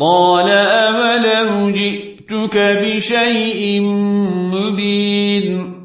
قال أولم جئتك بشيء مبين